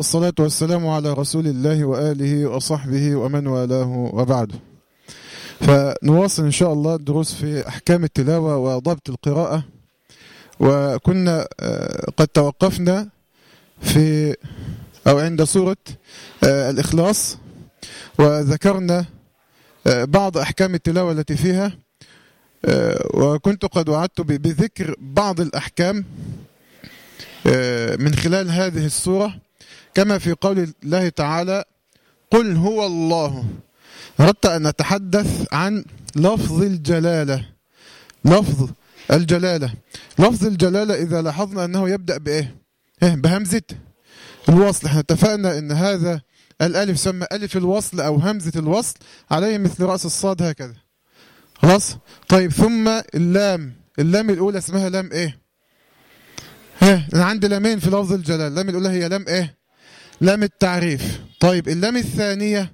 والصلاة والسلام على رسول الله وآله وصحبه ومن والاه وبعده فنواصل إن شاء الله الدروس في أحكام التلاوة وضبط القراءة. وكنا قد توقفنا في أو عند سورة الإخلاص وذكرنا بعض أحكام التلاوة التي فيها. وكنت قد وعدت بذكر بعض الأحكام من خلال هذه السورة. كما في قول الله تعالى قل هو الله. أردت أن أتحدث عن لفظ الجلالة. لفظ الجلالة. لفظ الجلالة إذا لاحظنا أنه يبدأ بإيه؟ بهمزة الوصل. إحنا اتفقنا أن هذا الألف سمى ألف الوصل أو همزة الوصل عليه مثل رأس الصاد هكذا. خلاص؟ طيب ثم اللام. اللام الأولى اسمها لام إيه؟ ها أنا عندي لامين في لفظ الجلال اللام الأولى هي لام إيه؟ لام التعريف. طيب اللام الثانية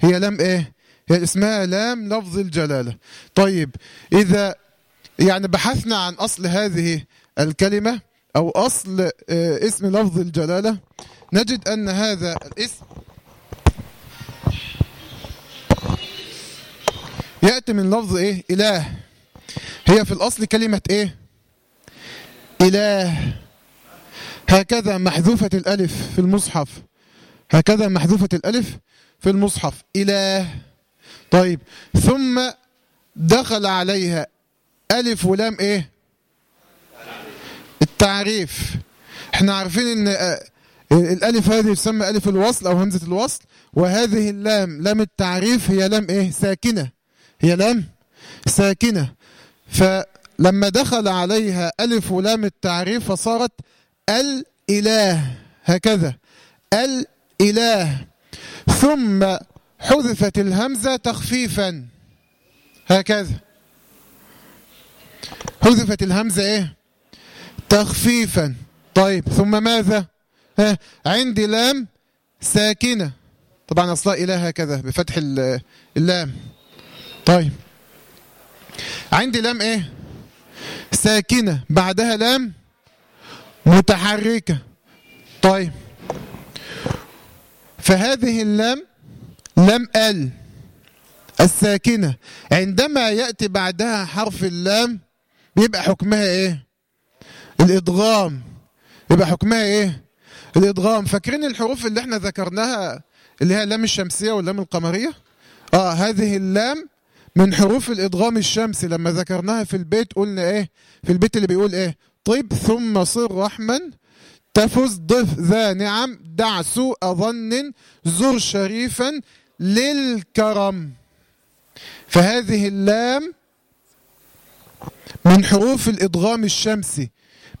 هي لام إيه؟ هي اسمها لام لفظ الجلالة. طيب إذا يعني بحثنا عن أصل هذه الكلمة أو أصل اسم لفظ الجلالة نجد أن هذا الاسم يأتي من لفظ إيه؟ إله. هي في الأصل كلمة إيه؟ إله. هكذا محذوفة الألف في المصحف. هكذا محذوفة الألف في المصحف. إله. طيب. ثم دخل عليها ألف ولام إيه؟ التعريف. إحنا عارفين إن الألف هذه تسمى ألف الوصل أو همزة الوصل وهذه اللام لام التعريف هي لام إيه؟ ساكنة. هي لام ساكنة. فلما دخل عليها ألف ولام التعريف فصارت الإله هكذا. الإله. ثم حذفت الهمزة تخفيفا. هكذا. حذفت الهمزة إيه؟ تخفيفا. طيب ثم ماذا؟ ها عندي لام ساكنة. طبعا أصلا إله هكذا بفتح اللام. طيب. عندي لام إيه؟ ساكنة. بعدها لام متحركة. طيب. فهذه اللام لم ال الساكنة. عندما يأتي بعدها حرف اللام بيبقى حكمها إيه؟ الإدغام. يبقى حكمها إيه؟ الإدغام. فاكرين الحروف اللي إحنا ذكرناها اللي هي اللام الشمسية واللام القمرية؟ آه هذه اللام من حروف الإدغام الشمسي لما ذكرناها في البيت قلنا إيه؟ في البيت اللي بيقول إيه؟ طيب ثم صر رحما. تفز ضف ذا نعم. دع سوء ظن زر شريفا للكرم. فهذه اللام من حروف الإدغام الشمسي.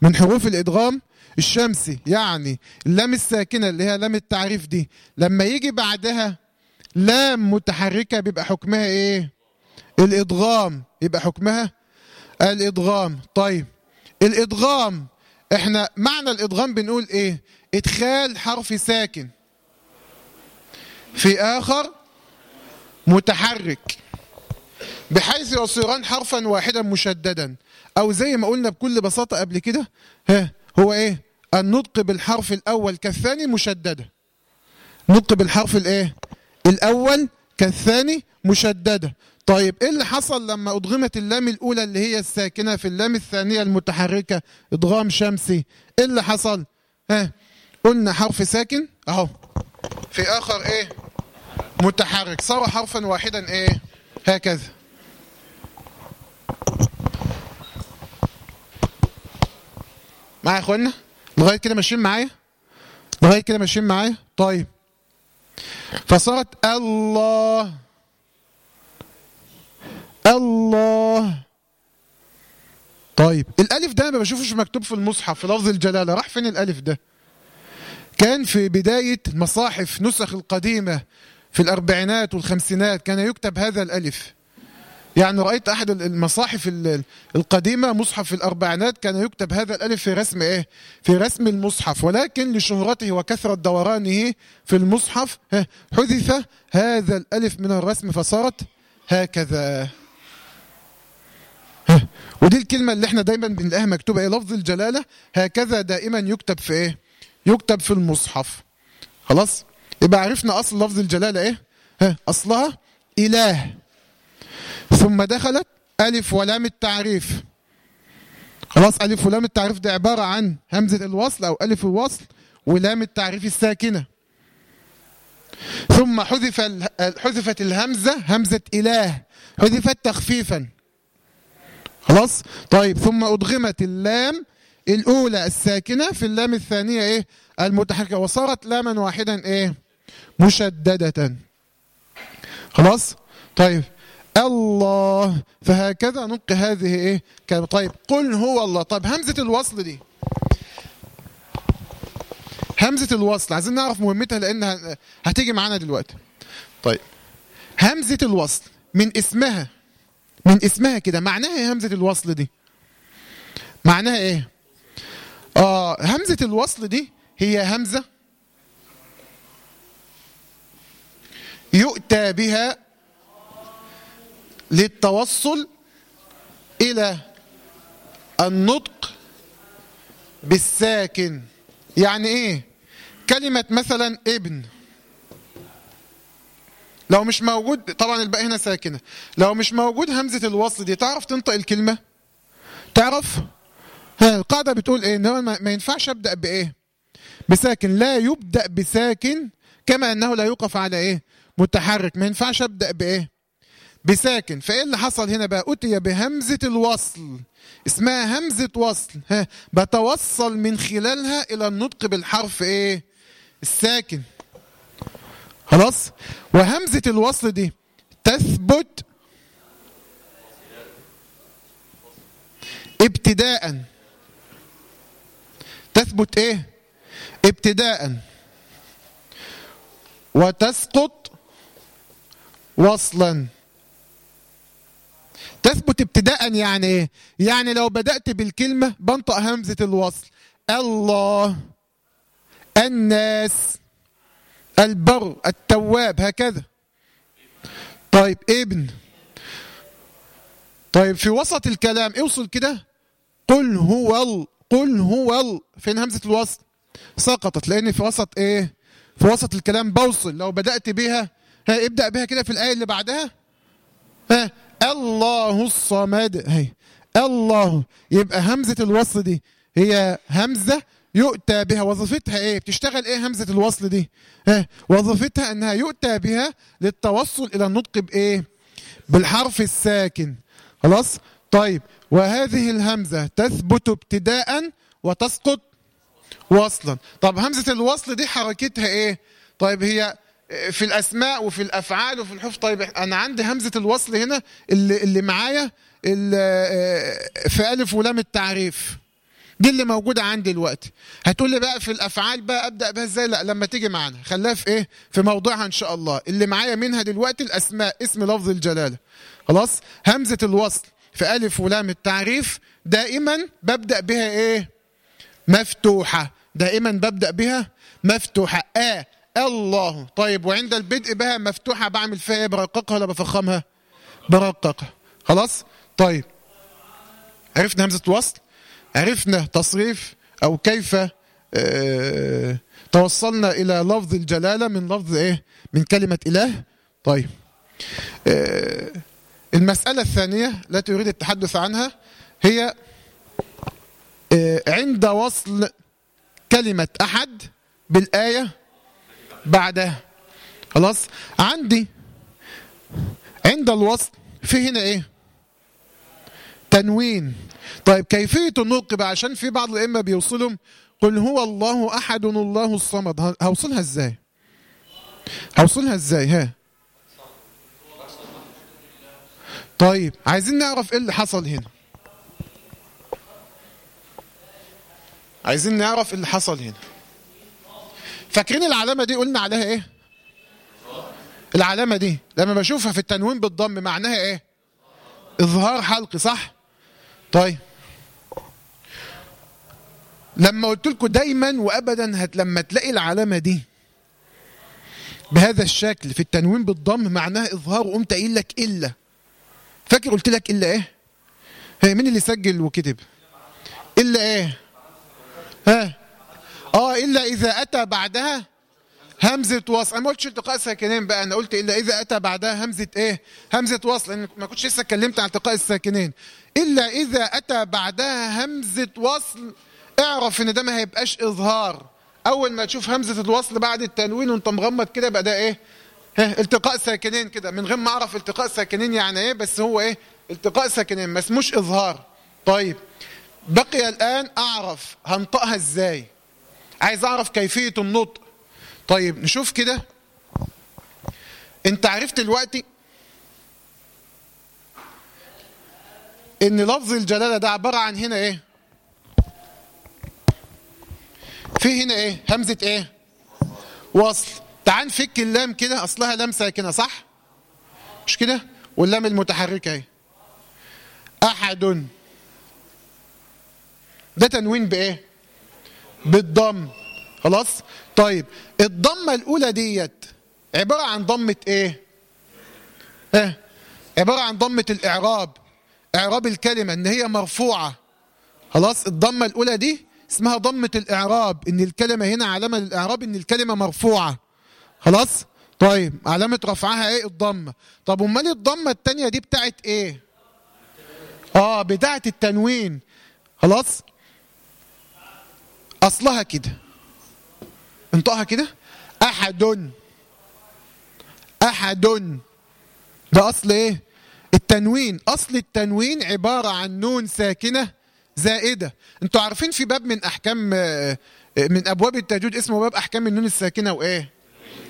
من حروف الإدغام الشمسي. يعني اللام الساكنة اللي هي لام التعريف دي. لما يجي بعدها لام متحركة بيبقى حكمها إيه؟ الإدغام. يبقى حكمها الإدغام. طيب. الإدغام. إحنا معنى الإدغام بنقول إيه؟ إدخال حرف ساكن. في آخر متحرك. بحيث يصيران حرفا واحدا مشددا. أو زي ما قلنا بكل بساطة قبل كده ها هو إيه؟ النطق بالحرف الأول كالثاني مشددة. نطق بالحرف الإيه؟ الأول كالثاني مشددة. طيب إيه اللي حصل لما ادغمت اللام الأولى اللي هي الساكنة في اللام الثانية المتحركة ادغام شمسي؟ إيه اللي حصل؟ ها قلنا حرف ساكن أهو في آخر إيه؟ متحرك صار حرفا واحدا إيه؟ هكذا. معايا يا إخوانا؟ لغاية كده ماشيين معايا؟ لغاية كده ماشيين معايا؟ طيب. فصارت الله الله. طيب الألف ده ما بشوفش مكتوب في المصحف في لفظ الجلالة. راح فين الألف ده؟ كان في بداية مصاحف نسخ القديمة في الأربعينات والخمسينات كان يكتب هذا الألف. يعني رأيت أحد المصاحف القديمة مصحف في الأربعينات كان يكتب هذا الألف في رسم إيه؟ في رسم المصحف. ولكن لشهرته وكثرة دورانه في المصحف حذف هذا الألف من الرسم فصارت هكذا. ودي الكلمة اللي إحنا دايما بنلاقيها مكتوبة. إيه؟ لفظ الجلالة هكذا دائما يكتب في إيه؟ يكتب في المصحف. خلاص؟ يبقى عرفنا أصل لفظ الجلالة إيه؟ ها أصلها إله. ثم دخلت ألف ولام التعريف. خلاص؟ ألف ولام التعريف دي عبارة عن همزة الوصل أو ألف الوصل ولام التعريف الساكنة. ثم حذف حذفت الهمزة همزة إله. حذفت تخفيفا. خلاص؟ طيب ثم أدغمت اللام الأولى الساكنة في اللام الثانية إيه؟ المتحركة وصارت لاما واحدا إيه؟ مشددة. خلاص؟ طيب الله فهكذا نلقي هذه كلمة. طيب قل هو الله. طيب همزة الوصل دي. همزة الوصل عايزين نعرف مهمتها لأنها هتيجي معانا دلوقتي. طيب همزة الوصل من اسمها من اسمها كده. معناها إيه همزة الوصل دي؟ معناها إيه؟ آه همزة الوصل دي هي همزة يؤتى بها للتوصل إلى النطق بالساكن. يعني إيه؟ كلمة مثلا ابن. لو مش موجود طبعا الباقي هنا ساكنة. لو مش موجود همزة الوصل دي تعرف تنطق الكلمة؟ تعرف؟ ها القاعدة بتقول إيه؟ إن ما ينفعش أبدأ بإيه؟ بساكن. لا يبدأ بساكن كما أنه لا يوقف على إيه؟ متحرك. ما ينفعش أبدأ بإيه؟ بساكن. فإيه اللي حصل هنا بقى؟ أتي بهمزة الوصل. اسمها همزة وصل. ها بتوصل من خلالها إلى النطق بالحرف إيه؟ الساكن. خلاص؟ وهمزة الوصل دي تثبت ابتداء. تثبت إيه؟ ابتداء. وتسقط وصلا. تثبت ابتداء يعني إيه؟ يعني لو بدأت بالكلمة بنطق همزة الوصل. الله الناس. البر التواب هكذا. طيب ابن. طيب في وسط الكلام اوصل كده. قل هو ال قل هو ال. فين همزة الوصل سقطت لأن في وسط إيه؟ في وسط الكلام بوصل. لو بدأت بها ها ابدأ بها كده في الآية اللي بعدها. ها الله الصمد. هي الله. يبقى همزة الوصل دي هي همزة يؤتى بها وظيفتها إيه؟ بتشتغل إيه همزة الوصل دي؟ ها وظيفتها إنها يؤتى بها للتوصل إلى النطق بإيه؟ بالحرف الساكن. خلاص؟ طيب وهذه الهمزة تثبت ابتداء وتسقط وصلا. طب همزة الوصل دي حركتها إيه؟ طيب هي في الأسماء وفي الأفعال وفي الحروف. طيب أنا عندي همزة الوصل هنا اللي اللي معايا في ألف ولام التعريف. دي اللي موجودة عندي دلوقتي. هتقول لي بقى في الأفعال بقى أبدأ بها إزاي؟ لا لما تيجي معانا. خليها في إيه؟ في موضوعها إن شاء الله. اللي معايا منها دلوقتي الأسماء اسم لفظ الجلالة. خلاص؟ همزة الوصل في ألف ولام التعريف دائما ببدأ بها إيه؟ مفتوحة. دائما ببدأ بها مفتوحة. آه الله. طيب وعند البدء بها مفتوحة بعمل فيها إيه؟ برققها ولا بفخمها؟ برققها. خلاص؟ طيب. عرفنا همزة وصل عرفنا تصريف أو كيف آه توصلنا إلى لفظ الجلالة من لفظ إيه؟ من كلمة إله. طيب آه المسألة الثانية التي أريد التحدث عنها هي آه عند وصل كلمة أحد بالآية بعدها. خلاص؟ عندي عند الوصل في هنا إيه؟ تنوين. طيب كيفية النطق بقى؟ عشان في بعض الأئمة بيوصلهم قل هو الله أحد الله الصمد. هوصلها إزاي؟ هوصلها إزاي؟ ها. طيب عايزين نعرف إيه اللي حصل هنا. عايزين نعرف إيه اللي حصل هنا. فاكرين العلامة دي؟ قلنا عليها إيه؟ العلامة دي لما بشوفها في التنوين بالضم معناها إيه؟ إظهار حلقي صح؟ طيب. لما قلت لكم دايما وابدا هت لما تلاقي العلامة دي بهذا الشكل في التنوين بالضم معناها إظهار وقمت قايل لك إلا. فاكر قلت لك إلا إيه؟ هي مين اللي سجل وكتب؟ إلا إيه؟ ها؟ آه إلا إذا أتى بعدها همزة وصل. أنا ما قلتش التقاء ساكنين بقى أنا قلت إلا إذا أتى بعدها همزة إيه؟ همزة وصل لأن ما كنتش لسه اتكلمت عن التقاء الساكنين. إلا إذا أتى بعدها همزة وصل. اعرف إن ده ما هيبقاش إظهار. أول ما تشوف همزة الوصل بعد التنوين وأنت مغمض كده بقى ده ها التقاء ساكنين كده. من غير ما أعرف التقاء ساكنين يعني إيه بس هو إيه؟ التقاء ساكنين ما اسموش إظهار. طيب بقي الآن أعرف هنطقها إزاي. عايز أعرف كيفية النطق. طيب نشوف كده. أنت عرفت دلوقتي إن لفظ الجلالة ده عبارة عن هنا إيه؟ في هنا إيه؟ همزة إيه؟ وصل. تعال نفك اللام كده أصلها لام ساكنة صح؟ مش كده؟ واللام المتحركة اهي أحد. ده تنوين بإيه؟ بالضم. خلاص؟ طيب الضمة الأولى ديت عبارة عن ضمة إيه؟ إيه؟ عبارة عن ضمة الإعراب. إعراب الكلمة إن هي مرفوعة. خلاص الضمة الأولى دي اسمها ضمة الإعراب. إن الكلمة هنا علامة للإعراب إن الكلمة مرفوعة. خلاص؟ طيب علامة رفعها إيه؟ الضمة. طب أمال الضمة التانية دي بتاعت إيه؟ آه بتاعت التنوين. خلاص؟ أصلها كده. انطقها كده. أحد. أحد. ده أصل إيه؟ التنوين أصل التنوين عبارة عن نون ساكنة زائدة. أنتوا عارفين في باب من أحكام من أبواب التجويد اسمه باب أحكام النون الساكنة وإيه؟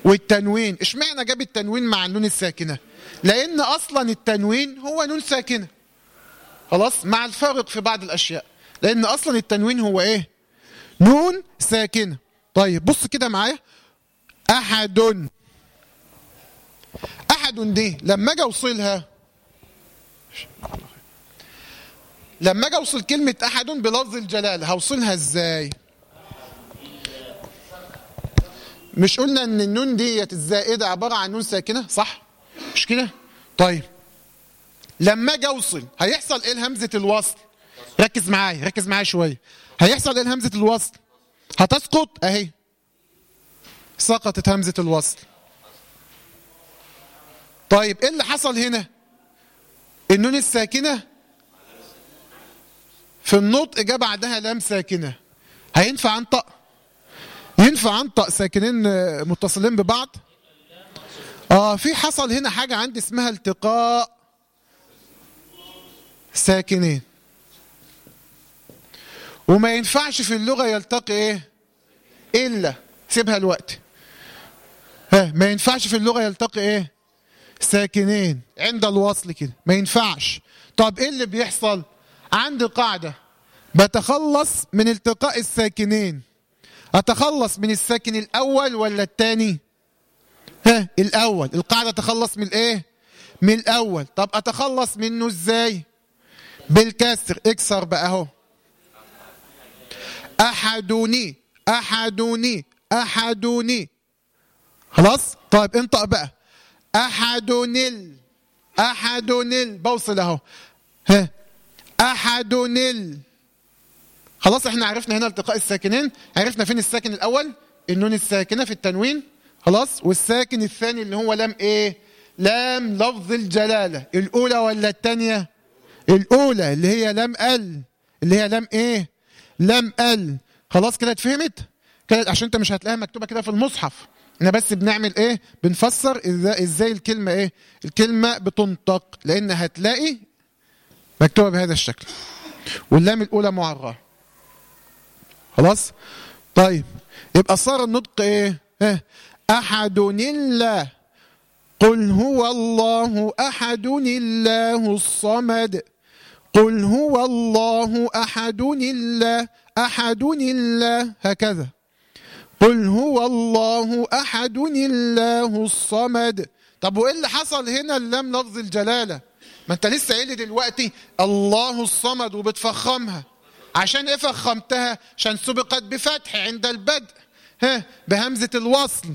والتنوين. إشمعنى جاب التنوين مع النون الساكنة؟ لأن أصلا التنوين هو نون ساكنة. خلاص؟ مع الفارق في بعض الأشياء. لأن أصلا التنوين هو إيه؟ نون ساكنة. طيب بص كده معايا. أحد. أحد دي لما أجي أوصلها لما أجي اوصل كلمة احد بلفظ الجلالة هوصلها إزاي؟ مش قلنا إن النون ديت الزائدة عبارة عن نون ساكنة؟ صح؟ مش كده؟ طيب. لما أجي اوصل هيحصل إيه لهمزة الوصل؟ ركز معايا ركز معايا شوية. هيحصل إيه لهمزة الوصل؟ هتسقط؟ اهي. سقطت همزة الوصل. طيب إيه اللي حصل هنا؟ النون الساكنة؟ في النطق جاء بعدها لام ساكنة. هينفع انطق؟ ينفع انطق ساكنين متصلين ببعض؟ آه في حصل هنا حاجة عندي اسمها التقاء ساكنين. وما ينفعش في اللغة يلتقي إيه؟ إلا. سيبها الوقت. ها ما ينفعش في اللغة يلتقي إيه؟ ساكنين عند الوصل كده. ما ينفعش. طب إيه اللي بيحصل؟ عندي قاعدة. بتخلص من التقاء الساكنين. أتخلص من الساكن الأول ولا الثاني ها الأول. القاعدة تخلص من الايه من الأول. طب أتخلص منه إزاي؟ بالكسر. اكسر بقى أهو. أحدوني. أحدوني. أحدوني. خلاص؟ طيب انطق بقى. احدونل احدونل بوصل أهو. ها. احدونل خلاص إحنا عرفنا هنا التقاء الساكنين. عرفنا فين الساكن الأول؟ النون الساكنة في التنوين. خلاص. والساكن الثاني اللي هو لام إيه؟ لام لفظ الجلالة. الأولى ولا الثانية الأولى اللي هي لام ال. اللي هي لام إيه؟ لام ال. خلاص كده اتفهمت؟ كده عشان أنت مش هتلاقيها مكتوبة كده في المصحف. إحنا بس بنعمل إيه؟ بنفسر إزاي الكلمة إيه؟ الكلمة بتنطق لأن هتلاقي مكتوبة بهذا الشكل. واللام الأولى معراه خلاص؟ طيب يبقى صار النطق إيه؟ آه أحد الله قل هو الله أحد الله الصمد. قل هو الله أحد الله أحد الله هكذا. قل هو الله احد الله الصمد. طب وإيه اللي حصل هنا اللام لفظ الجلالة؟ ما أنت لسه قايل دلوقتي الله الصمد وبتفخمها. عشان إيه فخمتها؟ عشان سبقت بفتح عند البدء. ها بهمزة الوصل.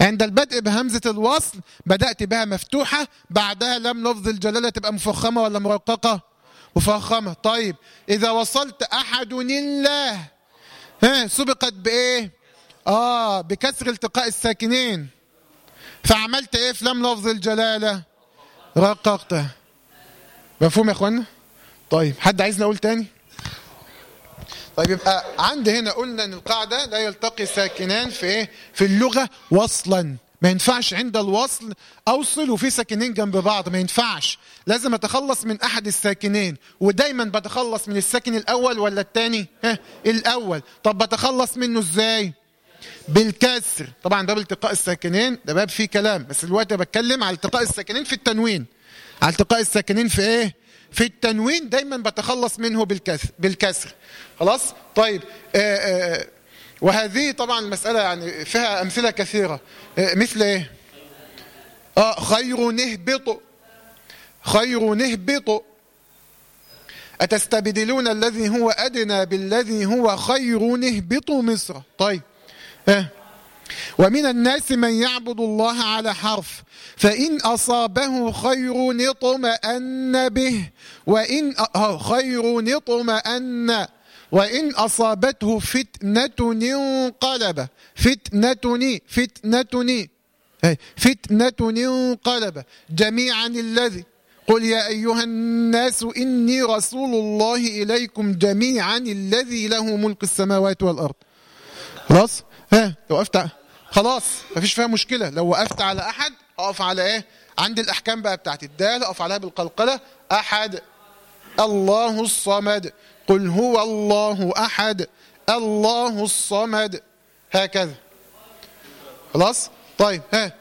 عند البدء بهمزة الوصل بدأت بها مفتوحة بعدها لم لفظ الجلالة تبقى مفخمة ولا مرققة؟ مفخمة. طيب إذا وصلت أحد الله ها سبقت بإيه؟ آه بكسر التقاء الساكنين. فعملت إيه؟ في لام لفظ الجلالة. رققته. مفهوم يا اخوانا طيب حد عايزني أقول تاني؟ طيب يبقى عندي هنا قلنا إن القاعدة لا يلتقي ساكنان في إيه؟ في اللغة وصلا. ما ينفعش عند الوصل أوصل وفي ساكنين جنب بعض. ما ينفعش. لازم أتخلص من أحد الساكنين. ودايما بتخلص من الساكن الأول ولا الثاني ها؟ الأول. طب بتخلص منه إزاي؟ بالكسر. طبعا ده بالتقاء الساكنين ده باب فيه كلام. بس دلوقتي بتكلم على التقاء الساكنين في التنوين. على التقاء الساكنين في إيه؟ في التنوين دايما بتخلص منه بالكسر بالكسر. خلاص؟ طيب آآ آآ وهذه طبعا المسألة يعني فيها أمثلة كثيرة. مثل إيه؟ آه خير نهبط. خير نهبط. أتستبدلون الذي هو أدنى بالذي هو خير نهبط مصر. طيب آه ومن الناس من يعبد الله على حرف فإن أصابه خير اطمأن به وإن خير اطمأن وإن أصابته فتنة انقلب. فتنة فتنة فتنة انقلب. جميعا الذي قل يا أيها الناس إني رسول الله إليكم جميعا الذي له ملك السماوات والأرض. خلاص ها لو وقفت خلاص مفيش فيها مشكلة. لو وقفت على أحد أقف على إيه؟ عند الأحكام بقى بتاعت الدال أقف عليها بالقلقلة. أحد. الله الصمد. قل هو الله أحد. الله الصمد. هكذا. خلاص؟ طيب ها.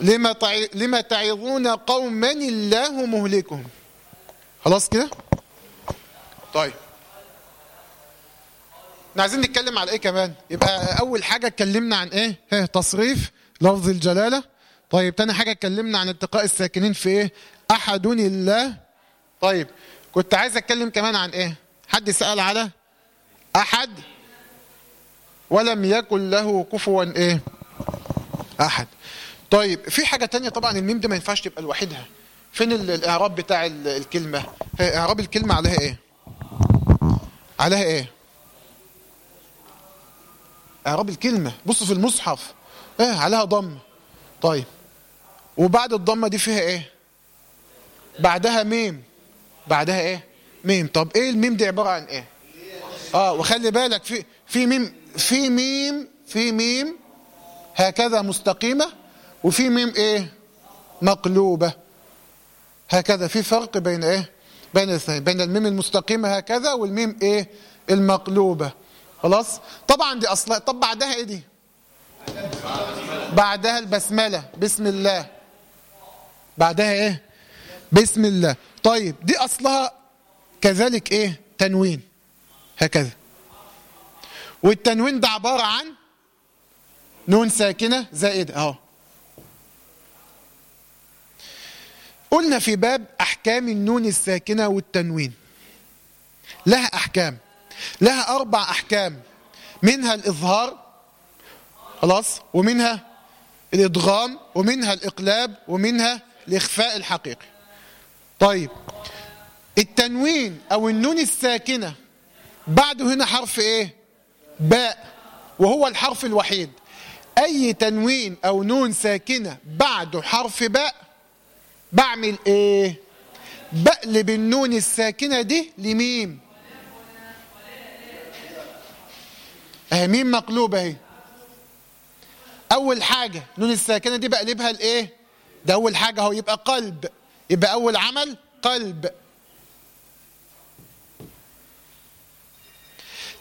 لما. لما تعظون قوما الله مهلكهم. خلاص كده؟ طيب. عايزين نتكلم على إيه كمان؟ يبقى أول حاجة اتكلمنا عن إيه؟ ها تصريف لفظ الجلالة. طيب تاني حاجة اتكلمنا عن التقاء الساكنين في إيه؟ احد الله. طيب كنت عايز اتكلم كمان عن إيه؟ حد سأل على أحد؟ ولم يكن له كفوا إيه؟ أحد. طيب في حاجة تانية طبعا الميم دي ما ينفعش تبقى لوحدها. فين الإعراب بتاع الكلمة؟ إعراب الكلمة عليها إيه؟ عليها إيه؟ إعراب الكلمة. بصوا في المصحف. إيه عليها ضم. طيب. وبعد الضمة دي فيها إيه؟ بعدها ميم. بعدها إيه؟ ميم. طب إيه الميم دي عبارة عن إيه؟ آه وخلي بالك في في ميم في ميم في ميم هكذا مستقيمة وفي ميم إيه؟ مقلوبة. هكذا في فرق بين إيه؟ بين الاثنين. بين الميم المستقيمة هكذا والميم إيه؟ المقلوبة. خلاص؟ طبعا دي أصلا طب بعدها إيه دي؟ بعدها البسملة. بسم الله. بعدها إيه؟ بسم الله. طيب دي أصلها كذلك إيه؟ تنوين. هكذا. والتنوين ده عبارة عن نون ساكنة زائد أهو. قلنا في باب أحكام النون الساكنة والتنوين. لها أحكام. لها أربع أحكام. منها الإظهار خلاص ومنها الإدغام ومنها الإقلاب ومنها الإخفاء الحقيقي. طيب التنوين أو النون الساكنة بعده هنا حرف إيه؟ باء وهو الحرف الوحيد. أي تنوين أو نون ساكنة بعده حرف باء بعمل إيه؟ بقلب النون الساكنة دي لميم. ميم مقلوبه اهي؟ أول حاجة نون الساكنة دي بقلبها لإيه؟ ده أول حاجة أهو يبقى قلب يبقى أول عمل قلب.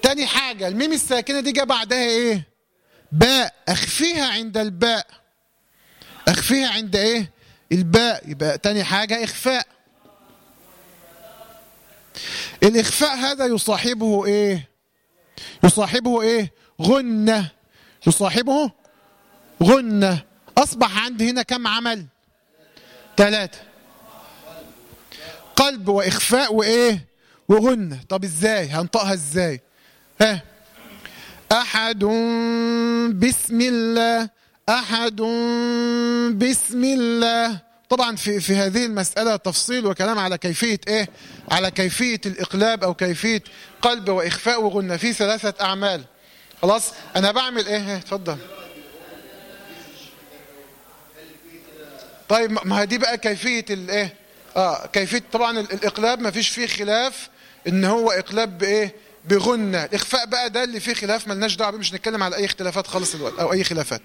تاني حاجة الميم الساكنة دي جه بعدها إيه؟ باء أخفيها عند الباء. أخفيها عند إيه؟ الباء يبقى تاني حاجة إخفاء. الإخفاء هذا يصاحبه إيه؟ يصاحبه إيه؟ غنة. يصاحبه غنة. أصبح عندي هنا كم عمل؟ ثلاثة قلب وإخفاء وإيه؟ وغنة. طب إزاي؟ هنطقها إزاي؟ ها؟ أحد بسم الله. أحد بسم الله. طبعا في في هذه المسألة تفصيل وكلام على كيفية إيه؟ على كيفية الإقلاب أو كيفية قلب وإخفاء وغنة في ثلاثة أعمال. خلاص؟ أنا بعمل إيه؟ اتفضل. طيب ما دي بقى كيفية الايه آه كيفية طبعا الإقلاب ما فيش فيه خلاف إن هو إقلاب بإيه؟ بغنة الاخفاء بقى ده اللي فيه خلاف ملناش بيه مش نتكلم على أي اختلافات خالص دلوقتي أو أي خلافات.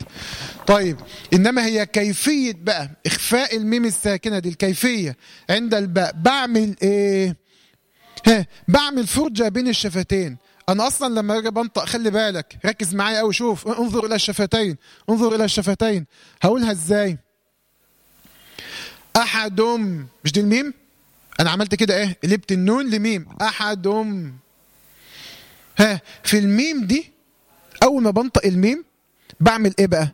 طيب إنما هي كيفية بقى إخفاء الميم الساكنة دي الكيفية عند الباء. بعمل إيه؟ ها بعمل فرجة بين الشفتين. أنا أصلا لما أجي بنطق خلي بالك ركز معايا قوي شوف انظر إلى الشفتين انظر إلى الشفتين. هقولها إزاي؟ أحدهم مش دي الميم؟ أنا عملت كده إيه؟ قلبت النون لميم. أحدهم. في الميم دي أول ما بنطق الميم بعمل إيه بقى؟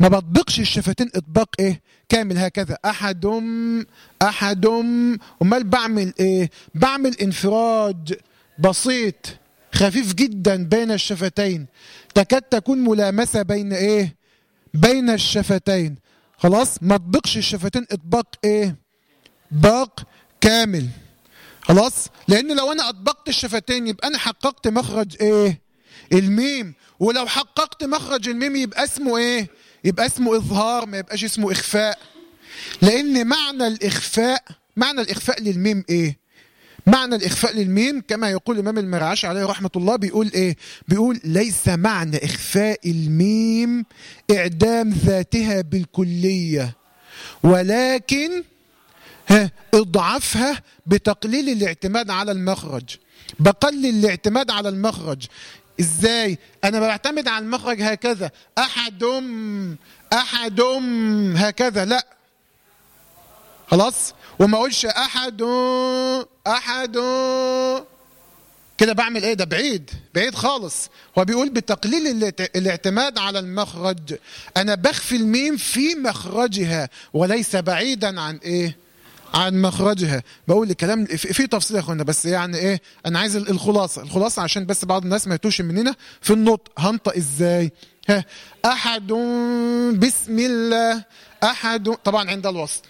ما بطبقش الشفتين إطباق إيه؟ كامل هكذا. احدهم احدهم أمال بعمل إيه؟ بعمل انفراج بسيط خفيف جدا بين الشفتين. تكاد تكون ملامسة بين إيه؟ بين الشفتين. خلاص ما اطبقش الشفتين إطباق إيه؟ باق كامل. خلاص؟ لأن لو أنا أطبقت الشفتين يبقى أنا حققت مخرج إيه؟ الميم. ولو حققت مخرج الميم يبقى اسمه إيه؟ يبقى اسمه إظهار ما يبقاش اسمه إخفاء. لأن معنى الإخفاء معنى الإخفاء للميم إيه؟ معنى الإخفاء للميم كما يقول الإمام المرعشي عليه رحمة الله بيقول إيه؟ بيقول ليس معنى إخفاء الميم إعدام ذاتها بالكلية ولكن ها اضعفها بتقليل الاعتماد على المخرج. بقلل الاعتماد على المخرج. إزاي؟ أنا بعتمد على المخرج هكذا. احدم احدم هكذا. لا. خلاص؟ وما أقولش احد احد كده بعمل إيه؟ ده بعيد بعيد خالص. هو بيقول بتقليل الاعتماد على المخرج. أنا بخفي الميم في مخرجها وليس بعيدا عن إيه؟ عن مخرجها. بقول الكلام في تفصيل يا أخوانا بس يعني إيه أنا عايز الخلاصة. الخلاصة عشان بس بعض الناس ما يتوش مننا في النطق. هنطق إزاي؟ ها أحد بسم الله. أحد طبعا عند الوصل.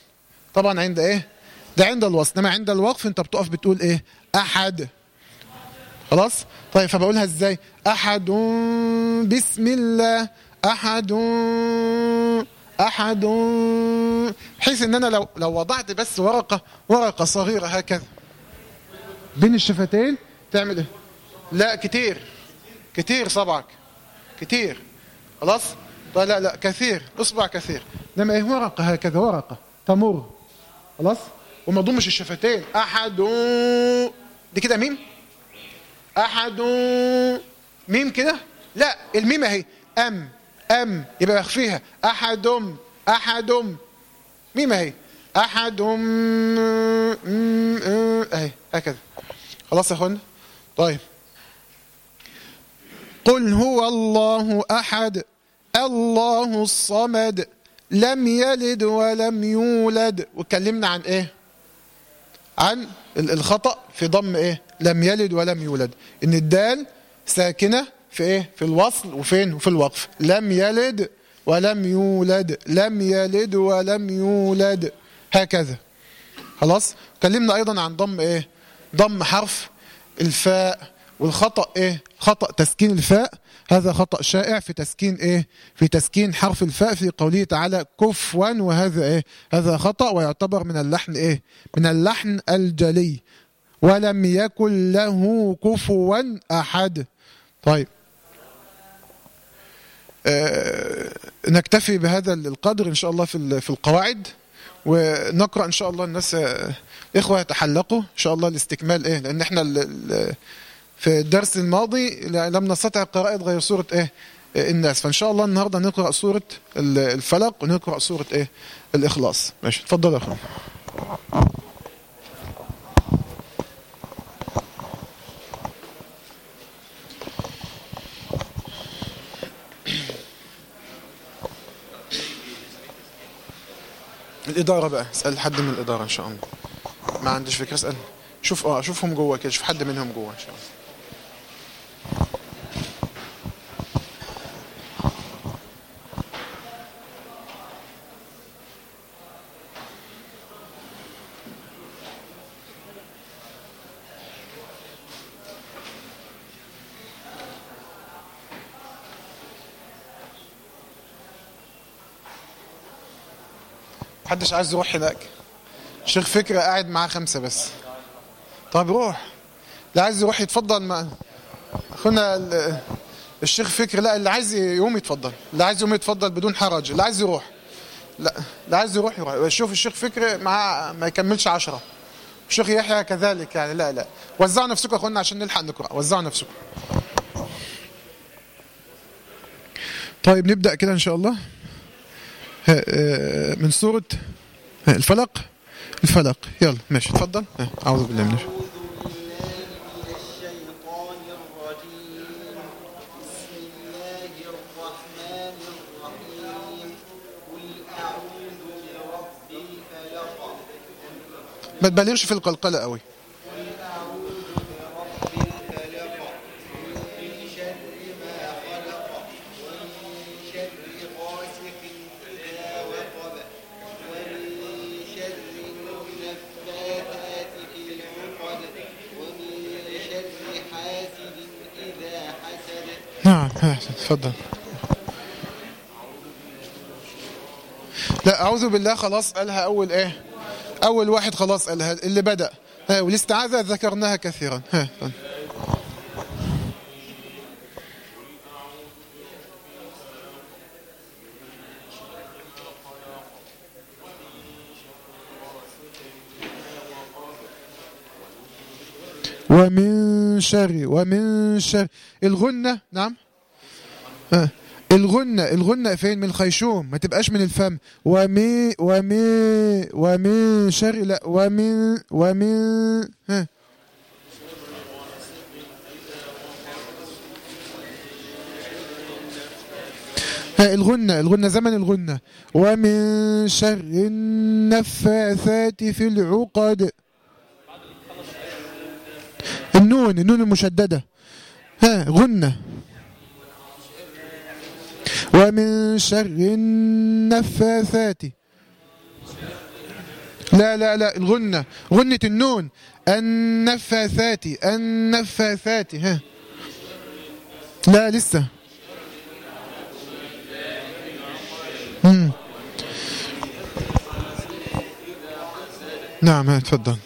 طبعا عند إيه؟ ده عند الوصل. إنما عند الوقف أنت بتقف بتقول إيه؟ أحد. خلاص؟ طيب فبقولها إزاي؟ أحد بسم الله. أحد أحد بحيث ان أنا لو لو وضعت بس ورقة ورقة صغيرة هكذا. بين الشفتين تعمل إيه؟ لا كتير. كتير صبعك. كتير. خلاص؟ لا لا لا كثير. إصبع كثير. لما إيه؟ ورقة هكذا ورقة تمر. خلاص؟ وما ضمش الشفتين. أحد. دي كده ميم؟ أحد. ميم كده؟ لا الميم أهي. أم. أم يبقى بخفيها احد احد ميم اهي احد أهي هكذا. خلاص يا أخوانا؟ طيب. قل هو الله أحد الله الصمد لم يلد ولم يولد. واتكلمنا عن إيه؟ عن الخطأ في ضم إيه؟ لم يلد ولم يولد. إن الدال ساكنة في إيه؟ في الوصل وفين؟ وفي الوقف. لم يلد ولم يولد. لم يلد ولم يولد. هكذا. خلاص؟ اتكلمنا أيضا عن ضم إيه؟ ضم حرف الفاء. والخطأ إيه؟ خطأ تسكين الفاء. هذا خطأ شائع في تسكين إيه؟ في تسكين حرف الفاء في قوله تعالى كفوا وهذا إيه؟ هذا خطأ ويعتبر من اللحن إيه؟ من اللحن الجلي. ولم يكن له كفوا أحد. طيب. نكتفي بهذا القدر إن شاء الله في في القواعد ونقرأ إن شاء الله الناس إخوة يتحلقوا إن شاء الله لاستكمال إيه لأن إحنا في الدرس الماضي لم نستطع قراءة غير سورة إيه الناس. فإن شاء الله النهارده نقرأ سورة الفلق ونقرأ سورة إيه الإخلاص. ماشي اتفضل يا اخوان الإدارة بقى. اسأل حد من الإدارة إن شاء الله. ما عنديش فكرة. اسأل. شوف آه شوفهم جوه كده. شوف حد منهم جوه إن شاء الله. محدش عايز يروح هناك. الشيخ فكرة قاعد معاه خمسة بس. طب روح. اللي عايز يروح يتفضل مع اخونا ال- الشيخ فكر لا اللي عايز يقوم يتفضل. اللي عايز يقوم يتفضل بدون حرج. اللي عايز يروح. لا اللي عايز يروح يروح. شوف الشيخ فكر مع ما يكملش عشرة. الشيخ يحيى كذلك يعني لا لا. وزعوا نفسكم يا اخوانا عشان نلحق نقرأ. وزعوا نفسكم. طيب نبدأ كده إن شاء الله. من سوره ها، الفلق؟ الفلق. يلا ماشي اتفضل ها، أعوذ بالله من الشيطان أعوذ ما تبالغش في القلقلة قوي أعوذ بالله خلاص قالها أول إيه؟ أول واحد خلاص قالها اللي بدأ. ها والاستعاذة ذكرناها كثيرا. ها. ومن شر ومن شر. الغنة نعم. آه. الغنة الغنة فين؟ من الخيشوم ما تبقاش من الفم. ومي ومي ومن شر لا ومن ومن ها الغنة الغنة زمن الغنة. ومن شر النفاثات في العقد. النون النون المشددة. ها غنة. ومن شر النفاثات. لا لا لا الغنة غنة النون. النفاثات النفاثات ها. لا لسه. مم. نعم تفضل.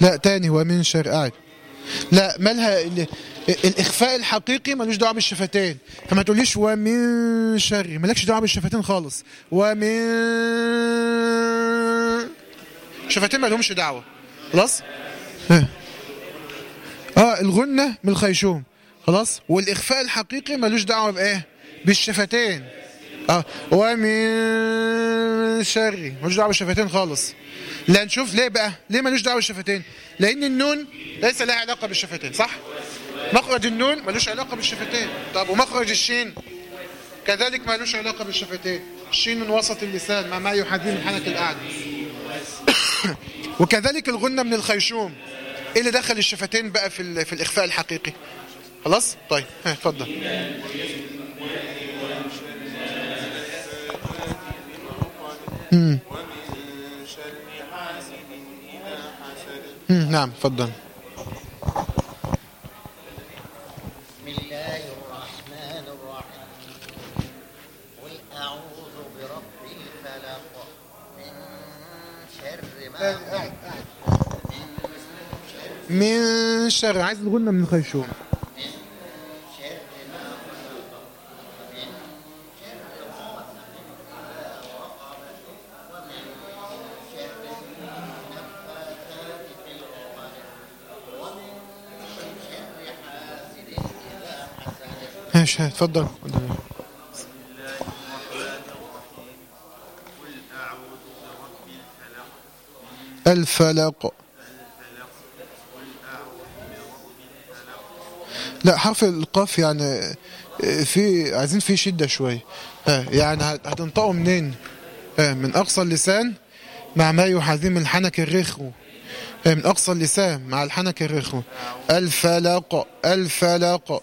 لا تاني ومن شر قاعد لا مالها ال- الإخفاء الحقيقي ملوش دعوة بالشفتين. فما تقوليش ومن شر مالكش دعوة بالشفتين خالص. ومن شفتين ما لهمش دعوة. خلاص؟ ها. آه الغنة من الخيشوم. خلاص؟ والإخفاء الحقيقي ملوش دعوة بايه بالشفتين. آه ومن شر ملوش دعوة بالشفتين خالص. لا نشوف ليه بقى؟ ليه ملوش دعوة بالشفتين؟ لأن النون ليس لها علاقة بالشفتين صح؟ مخرج النون ملوش علاقة بالشفتين. طب ومخرج الشين؟ كذلك ملوش علاقة بالشفتين. الشين من وسط اللسان مع ما يحاذيه من حنك الاعلى وكذلك الغنة من الخيشوم. إيه اللي دخل الشفتين بقى في في الإخفاء الحقيقي؟ خلاص؟ طيب اتفضل. مم. نعم اتفضل. بسم الله الرحمن الرحيم قل أعوذ برب الفلق من شر ما من شر عايز الغنه من الخيشوم ماشي ها، اتفضل. الفلق. لا حرف القاف يعني آه، في عايزين فيه شدة شوية ها، يعني هت- هتنطقوا منين؟ ها، من أقصى اللسان مع ما يحاذيه من الحنك الرخو. من أقصى اللسان مع الحنك الرخو. الفلق الفلق.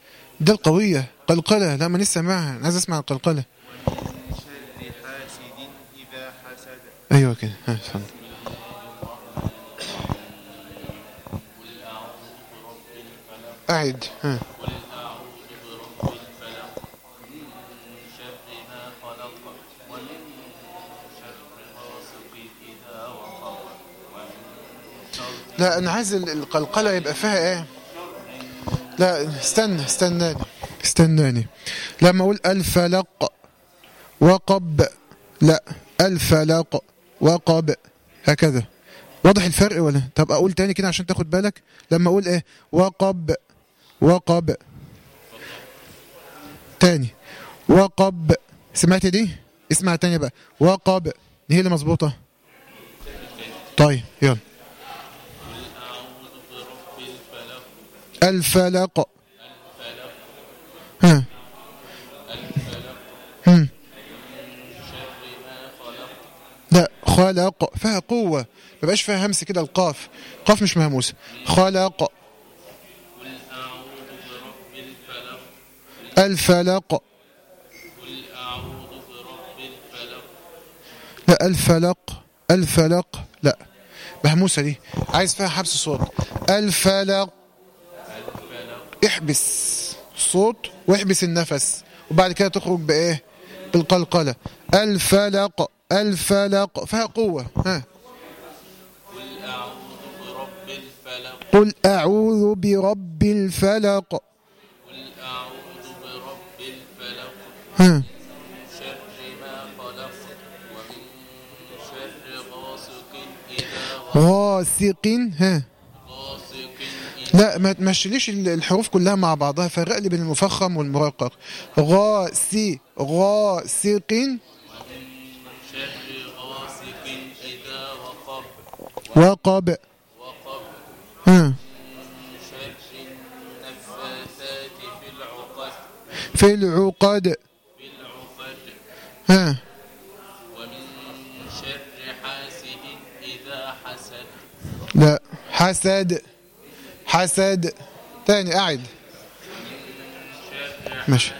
الدال قوية قلقلة لا ما لسه معها عايز أسمع القلقلة. أيوه كده ها اتفضل. أعد ها. لا أنا عايز ال- القلقلة يبقى فيها إيه؟ لا استنى استناني استناني. لما أقول الفلق وقب لا الفلق وقب هكذا. واضح الفرق ولا؟ طب أقول تاني كده عشان تاخد بالك. لما أقول إيه؟ وقب وقب. تاني. وقب. سمعت دي؟ اسمع تاني بقى. وقب. دي هي اللي مظبوطة. طيب يلا. الفلق. ها. لا خلق فيها قوة. ما بقاش فيها همس كده القاف. قاف مش مهموسة خلق. الفلق. لا الفلق. الفلق. لا. مهموسة دي. عايز فيها حبس صوت. الفلق. احبس الصوت واحبس النفس وبعد كده تخرج بإيه؟ بالقلقلة. الفلق الفلق فيها قوة. ها. قل أعوذ برب الفلق. ها. غاسق ها. لا ما تمشيليش ال- الحروف كلها مع بعضها. فرق لي بين المفخم والمرقق. غاسي غاسق وقب. ها. في العقد. ها. لا. حسد. حسد. تاني قاعد ماشي.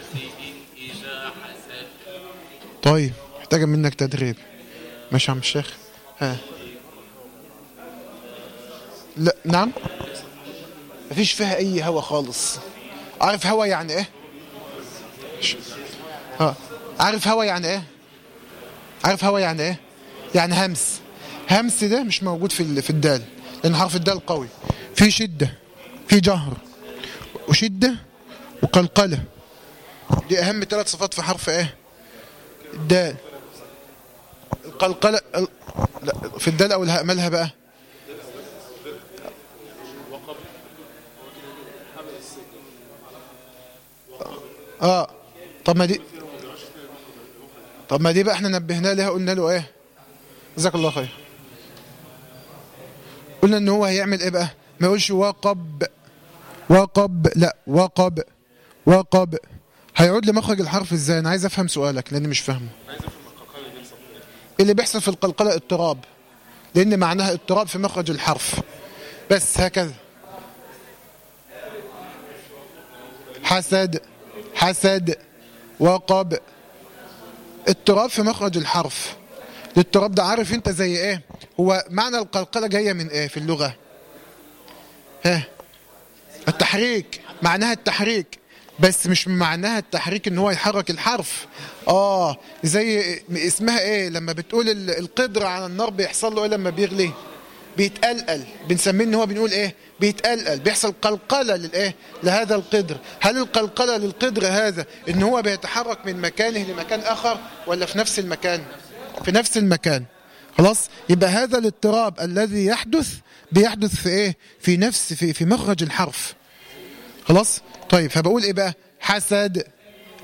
طيب محتاجة منك تدريب. ماشي يا عم الشيخ. ها. لا نعم؟ مفيش فيها أي هوا خالص. عارف هوا يعني ش- ها. عارف هوا يعني إيه؟ عارف هوا يعني إيه؟ يعني همس. همس ده مش موجود في في الدال لأن حرف الدال قوي. في شدة في جهر وشدة وقلقلة. دي أهم ثلاث صفات في حرف إيه؟ الدال. القلقلة ال- لا في الدال أو الهاء مالها بقى؟ آه طب ما دي طب ما دي بقى إحنا نبهنا لها قلنا له إيه؟ جزاك الله خير. قلنا إن هو هيعمل إيه بقى؟ ما يقولش وقب وقب لا وقب وقب. هيعود لمخرج الحرف إزاي؟ أنا عايز أفهم سؤالك لأني مش فاهمه. اللي بيحصل في القلقلة اضطراب لأن معناها اضطراب في مخرج الحرف. بس هكذا. حسد حسد وقب. اضطراب في مخرج الحرف. الاضطراب ده عارف أنت زي إيه؟ هو معنى القلقلة جاية من إيه في اللغة؟ ها التحريك. معناها التحريك. بس مش معناها التحريك إن هو يحرك الحرف. آه زي اسمها إيه؟ لما بتقول ال- القدر على النار بيحصل له إيه لما بيغلي؟ بيتقلقل. بنسميه إن هو بنقول إيه؟ بيتقلقل. بيحصل قلقلة للإيه؟ لهذا القدر. هل القلقلة للقدر هذا إن هو بيتحرك من مكانه لمكان آخر ولا في نفس المكان؟ في نفس المكان. خلاص؟ يبقى هذا الاضطراب الذي يحدث بيحدث في إيه؟ في نفس في في مخرج الحرف. خلاص؟ طيب فبقول إيه بقى؟ حسد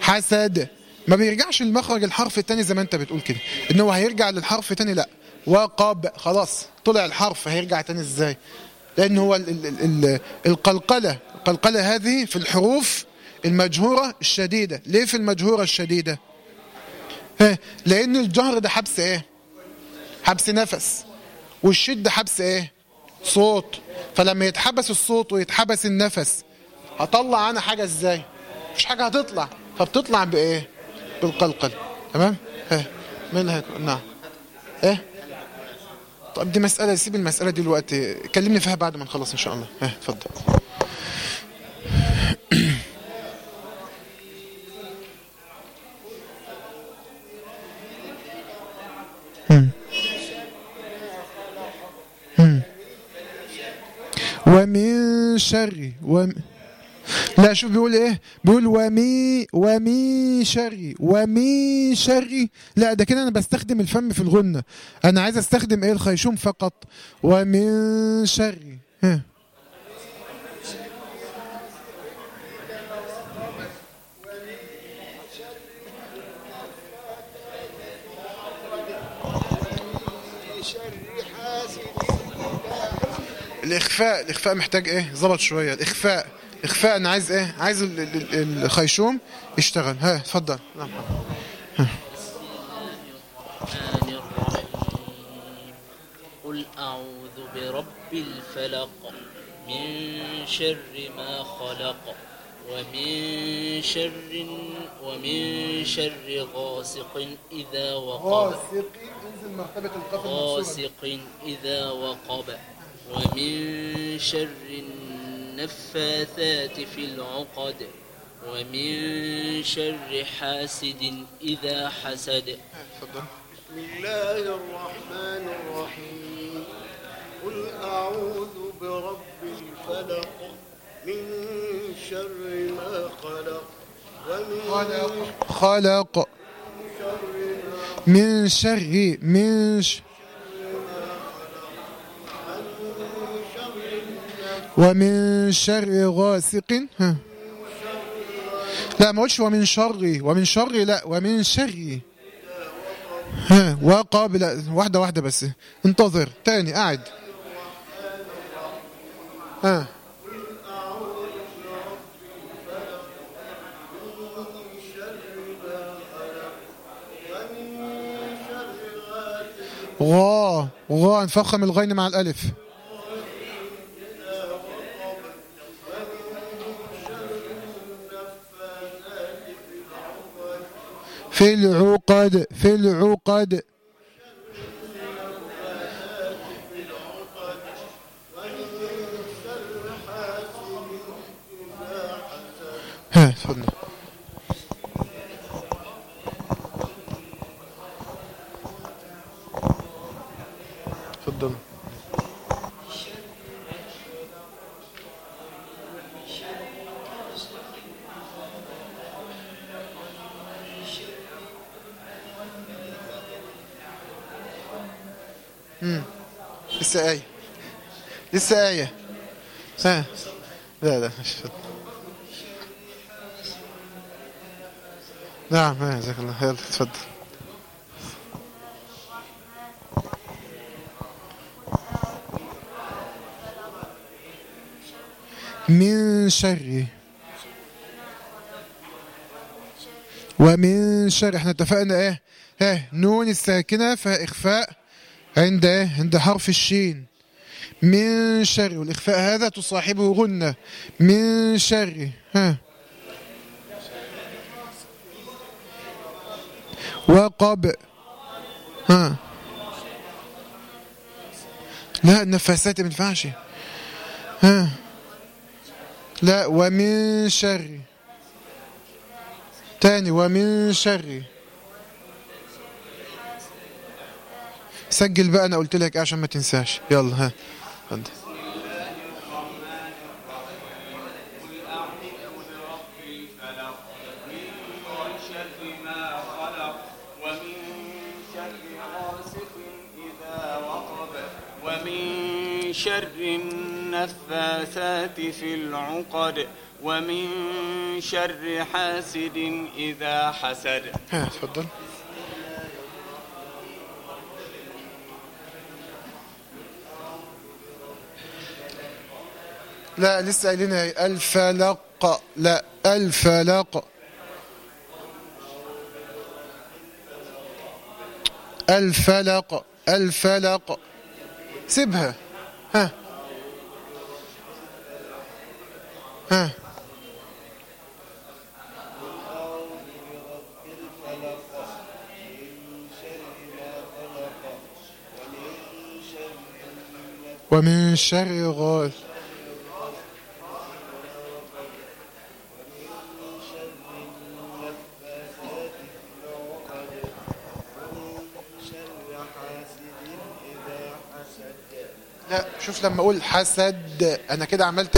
حسد. ما بيرجعش لمخرج الحرف التاني زي ما أنت بتقول كده. ان هو هيرجع للحرف التاني لا. وقب. خلاص. طلع الحرف. هيرجع تاني إزاي؟ لأن هو ال ال ال ال القلقلة. القلقلة هذه في الحروف المجهورة الشديدة. ليه في المجهورة الشديدة؟ لأن الجهر ده حبس إيه؟ حبس نفس. والشدة حبس إيه؟ صوت. فلما يتحبس الصوت ويتحبس النفس هطلع أنا حاجة إزاي؟ مش حاجة هتطلع. فبتطلع بإيه؟ بالقلقل. تمام؟ ها مين نعم. إيه؟ طب دي مسألة سيب المسألة دي دلوقتي كلمني فيها بعد ما نخلص إن شاء الله. ها اتفضل. ومن شر وم... لا شوف بيقول إيه؟ بيقول ومي ومي شري ومي شري لا ده كده أنا بستخدم الفم في الغنة أنا عايز أستخدم إيه؟ الخيشوم فقط. ومن شري ها. الإخفاء الإخفاء محتاج إيه؟ ظبط شوية. الإخفاء إخفاء أنا عايز إيه؟ عايز ال- ال- ال- الخيشوم يشتغل. ها اتفضل. نعم قل أعوذ برب الفلق من شر ما خلق ومن شر ومن شر غاسق إذا وقب. غاسق انزل مرتبة القاف غاسق إذا وقب. ومن شر النفاثات في العقد ومن شر حاسد إذا حسد. بسم الله الرحمن الرحيم. قل أعوذ برب الفلق من شر ما خلق ومن خلق. من شر من ش... ومن شر غاسق. ها. لا ما قلتش ومن شر. ومن شر لا ومن شر. ها وقابل واحدة واحدة بس. انتظر. تاني قاعد. ها. غا غا نفخم الغين مع الألف. في العقد في العقد. ها تفضل. تفضل. لسه آية لا لا مش فضل. نعم ها جزاك الله يلا تفضل من شر ومن شر إحنا اتفقنا إيه ها نون الساكنة فيها إخفاء عند إيه عند حرف الشين. من شر والإخفاء هذا تصاحبه غنة من شر. ها. وقب. ها. لا النفاسات ما ينفعش. ها. لا ومن شر. تاني ومن شر. سجل بقى أنا قلت لك عشان ما تنساش. يلا ها. اتفضل. شر ما خلق ومن شر غاسق إذا وقب ومن شر النفاثات في العقد ومن شر حاسد إذا حسد ها لا لسه قايلين اهي الفلق. لا الفلق. الفلق. الفلق. سيبها. ها. ها. ومن شر غاز شوف لما أقول حسد أنا كده عملت